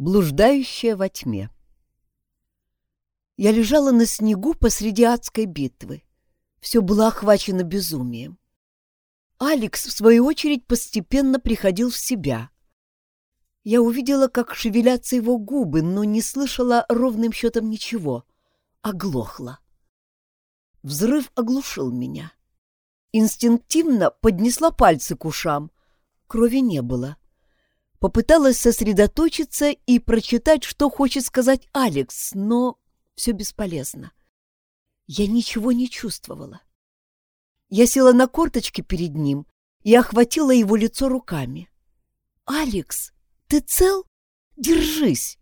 Блуждающая во тьме. Я лежала на снегу посреди адской битвы. Все было охвачено безумием. Алекс, в свою очередь, постепенно приходил в себя. Я увидела, как шевелятся его губы, но не слышала ровным счетом ничего. Оглохла. Взрыв оглушил меня. Инстинктивно поднесла пальцы к ушам. Крови не было. Попыталась сосредоточиться и прочитать, что хочет сказать Алекс, но все бесполезно. Я ничего не чувствовала. Я села на корточки перед ним и охватила его лицо руками. «Алекс, ты цел? Держись!»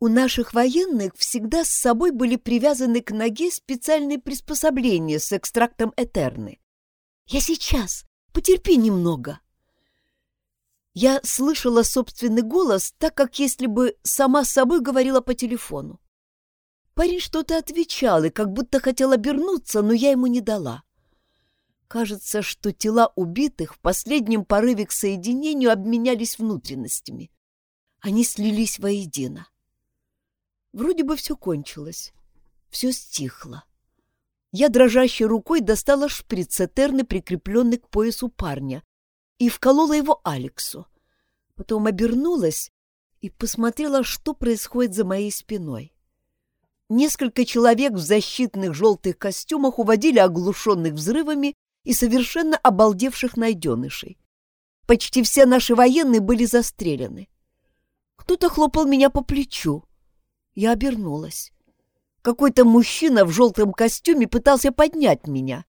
У наших военных всегда с собой были привязаны к ноге специальные приспособления с экстрактом Этерны. «Я сейчас! Потерпи немного!» Я слышала собственный голос, так как если бы сама с собой говорила по телефону. Парень что-то отвечал и как будто хотел обернуться, но я ему не дала. Кажется, что тела убитых в последнем порыве к соединению обменялись внутренностями. Они слились воедино. Вроде бы все кончилось. Все стихло. Я дрожащей рукой достала шприц Этерны, прикрепленный к поясу парня, и вколола его Алексу. Потом обернулась и посмотрела, что происходит за моей спиной. Несколько человек в защитных желтых костюмах уводили оглушенных взрывами и совершенно обалдевших найденышей. Почти все наши военные были застрелены. Кто-то хлопал меня по плечу. Я обернулась. Какой-то мужчина в желтом костюме пытался поднять меня.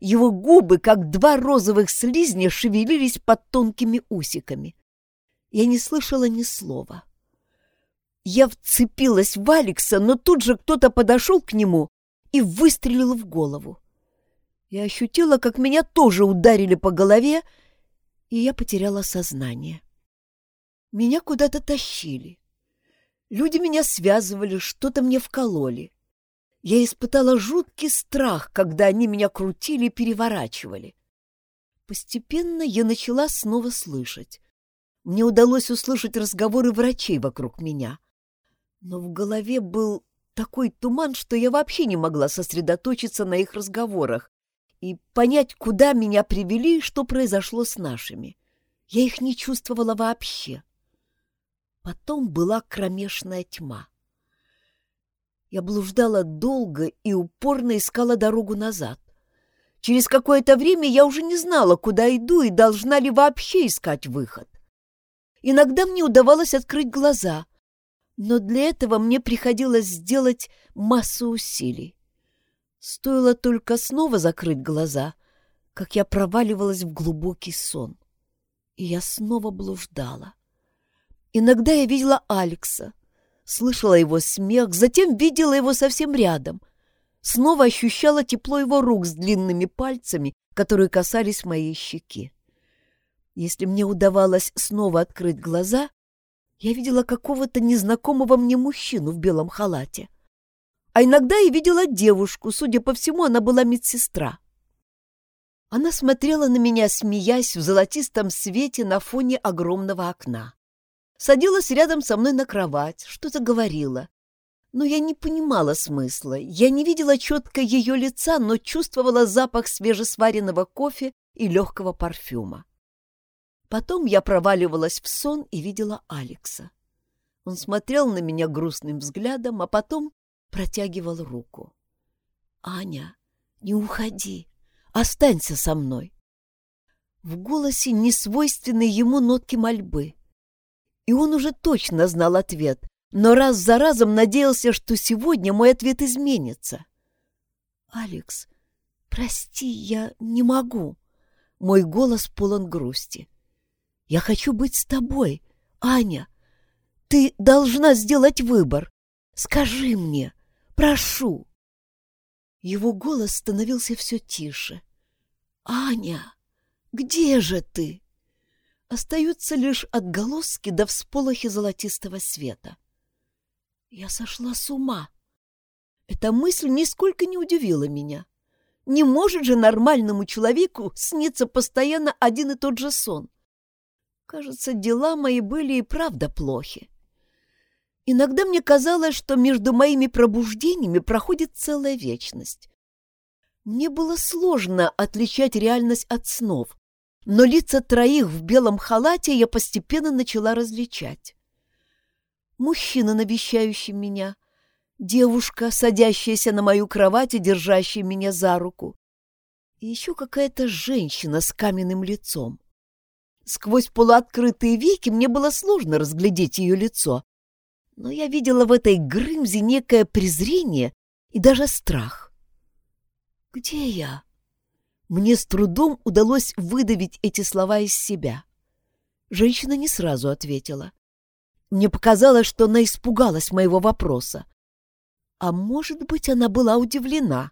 Его губы, как два розовых слизня, шевелились под тонкими усиками. Я не слышала ни слова. Я вцепилась в Алекса, но тут же кто-то подошел к нему и выстрелил в голову. Я ощутила, как меня тоже ударили по голове, и я потеряла сознание. Меня куда-то тащили. Люди меня связывали, что-то мне вкололи. Я испытала жуткий страх, когда они меня крутили и переворачивали. Постепенно я начала снова слышать. Мне удалось услышать разговоры врачей вокруг меня. Но в голове был такой туман, что я вообще не могла сосредоточиться на их разговорах и понять, куда меня привели и что произошло с нашими. Я их не чувствовала вообще. Потом была кромешная тьма. Я блуждала долго и упорно искала дорогу назад. Через какое-то время я уже не знала, куда иду и должна ли вообще искать выход. Иногда мне удавалось открыть глаза, но для этого мне приходилось сделать массу усилий. Стоило только снова закрыть глаза, как я проваливалась в глубокий сон. И я снова блуждала. Иногда я видела Алекса — слышала его смех, затем видела его совсем рядом. Снова ощущала тепло его рук с длинными пальцами, которые касались моей щеки. Если мне удавалось снова открыть глаза, я видела какого-то незнакомого мне мужчину в белом халате. А иногда я видела девушку, судя по всему, она была медсестра. Она смотрела на меня, смеясь в золотистом свете на фоне огромного окна садилась рядом со мной на кровать, что-то говорила. Но я не понимала смысла. Я не видела четко ее лица, но чувствовала запах свежесваренного кофе и легкого парфюма. Потом я проваливалась в сон и видела Алекса. Он смотрел на меня грустным взглядом, а потом протягивал руку. «Аня, не уходи, останься со мной». В голосе несвойственной ему нотки мольбы и он уже точно знал ответ, но раз за разом надеялся, что сегодня мой ответ изменится. «Алекс, прости, я не могу». Мой голос полон грусти. «Я хочу быть с тобой, Аня. Ты должна сделать выбор. Скажи мне, прошу». Его голос становился все тише. «Аня, где же ты?» Остаются лишь отголоски до всполохи золотистого света. Я сошла с ума. Эта мысль нисколько не удивила меня. Не может же нормальному человеку сниться постоянно один и тот же сон. Кажется, дела мои были и правда плохи. Иногда мне казалось, что между моими пробуждениями проходит целая вечность. Мне было сложно отличать реальность от снов, но лица троих в белом халате я постепенно начала различать. Мужчина, навещающий меня, девушка, садящаяся на мою кровать и держащая меня за руку, и еще какая-то женщина с каменным лицом. Сквозь полуоткрытые веки мне было сложно разглядеть ее лицо, но я видела в этой Грымзе некое презрение и даже страх. «Где я?» Мне с трудом удалось выдавить эти слова из себя. Женщина не сразу ответила. Мне показалось, что она испугалась моего вопроса. А может быть, она была удивлена.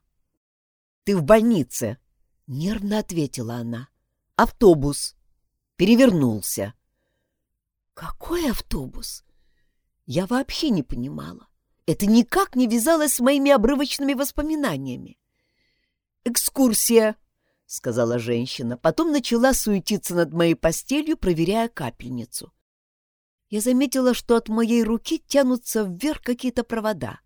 «Ты в больнице», — нервно ответила она. «Автобус. Перевернулся». «Какой автобус?» Я вообще не понимала. Это никак не вязалось с моими обрывочными воспоминаниями. «Экскурсия», — сказала женщина, потом начала суетиться над моей постелью, проверяя капельницу. Я заметила, что от моей руки тянутся вверх какие-то провода.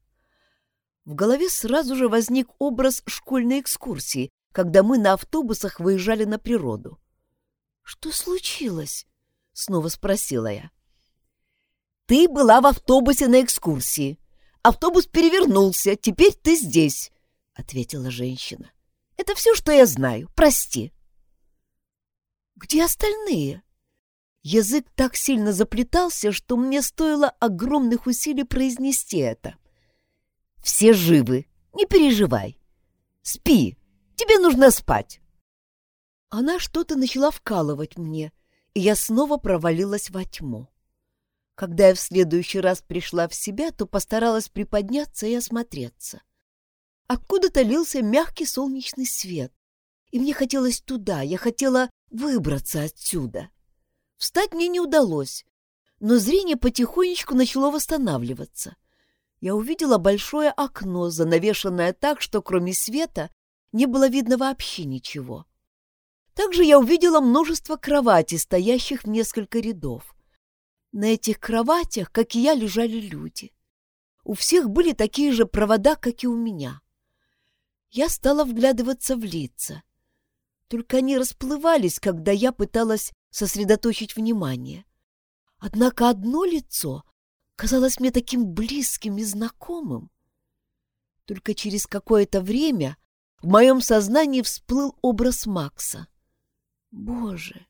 В голове сразу же возник образ школьной экскурсии, когда мы на автобусах выезжали на природу. «Что случилось?» — снова спросила я. Ты была в автобусе на экскурсии. Автобус перевернулся, теперь ты здесь, — ответила женщина. Это все, что я знаю. Прости. Где остальные? Язык так сильно заплетался, что мне стоило огромных усилий произнести это. Все живы, не переживай. Спи, тебе нужно спать. Она что-то начала вкалывать мне, и я снова провалилась во тьму. Когда я в следующий раз пришла в себя, то постаралась приподняться и осмотреться. Откуда-то лился мягкий солнечный свет, и мне хотелось туда, я хотела выбраться отсюда. Встать мне не удалось, но зрение потихонечку начало восстанавливаться. Я увидела большое окно, занавешенное так, что кроме света не было видно вообще ничего. Также я увидела множество кроватей, стоящих в несколько рядов. На этих кроватях, как и я, лежали люди. У всех были такие же провода, как и у меня. Я стала вглядываться в лица. Только они расплывались, когда я пыталась сосредоточить внимание. Однако одно лицо казалось мне таким близким и знакомым. Только через какое-то время в моем сознании всплыл образ Макса. Боже,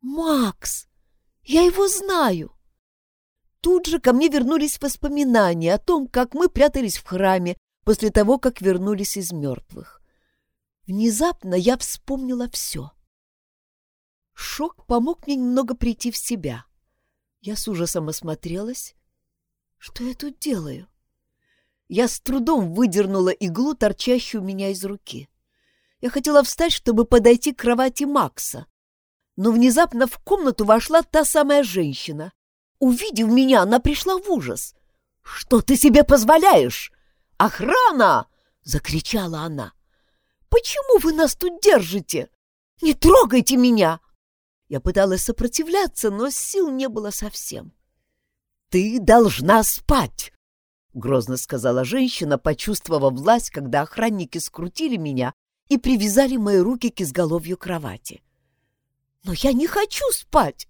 Макс! Я его знаю. Тут же ко мне вернулись воспоминания о том, как мы прятались в храме после того, как вернулись из мертвых. Внезапно я вспомнила все. Шок помог мне немного прийти в себя. Я с ужасом осмотрелась. Что я тут делаю? Я с трудом выдернула иглу, торчащую у меня из руки. Я хотела встать, чтобы подойти к кровати Макса, но внезапно в комнату вошла та самая женщина. Увидев меня, она пришла в ужас. «Что ты себе позволяешь? Охрана!» — закричала она. «Почему вы нас тут держите? Не трогайте меня!» Я пыталась сопротивляться, но сил не было совсем. «Ты должна спать!» — грозно сказала женщина, почувствовав власть, когда охранники скрутили меня и привязали мои руки к изголовью кровати. Но я не хочу спать.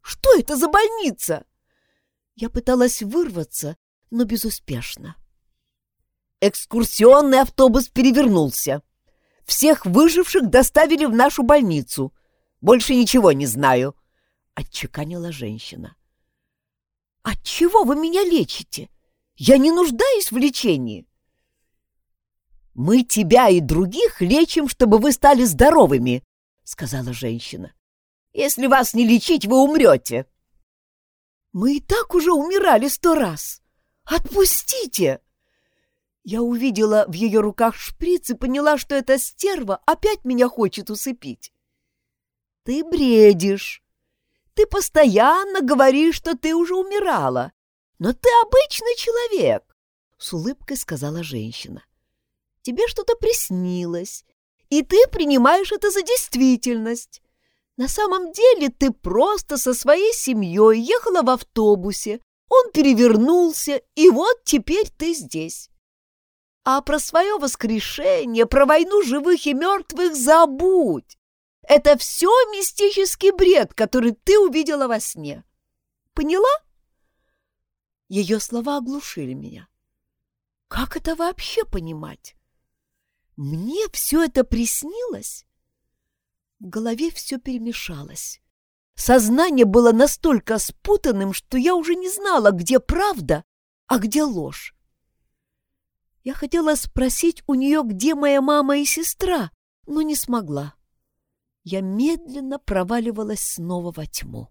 Что это за больница? Я пыталась вырваться, но безуспешно. Экскурсионный автобус перевернулся. Всех выживших доставили в нашу больницу. Больше ничего не знаю, — отчеканила женщина. От чего вы меня лечите? Я не нуждаюсь в лечении. Мы тебя и других лечим, чтобы вы стали здоровыми, — сказала женщина. Если вас не лечить, вы умрете. Мы и так уже умирали сто раз. Отпустите! Я увидела в ее руках шприц и поняла, что эта стерва опять меня хочет усыпить. Ты бредишь. Ты постоянно говоришь, что ты уже умирала. Но ты обычный человек, — с улыбкой сказала женщина. Тебе что-то приснилось, и ты принимаешь это за действительность. На самом деле ты просто со своей семьей ехала в автобусе. Он перевернулся, и вот теперь ты здесь. А про свое воскрешение, про войну живых и мертвых забудь. Это все мистический бред, который ты увидела во сне. Поняла? Ее слова оглушили меня. Как это вообще понимать? Мне все это приснилось? В голове все перемешалось. Сознание было настолько спутанным, что я уже не знала, где правда, а где ложь. Я хотела спросить у нее, где моя мама и сестра, но не смогла. Я медленно проваливалась снова во тьму.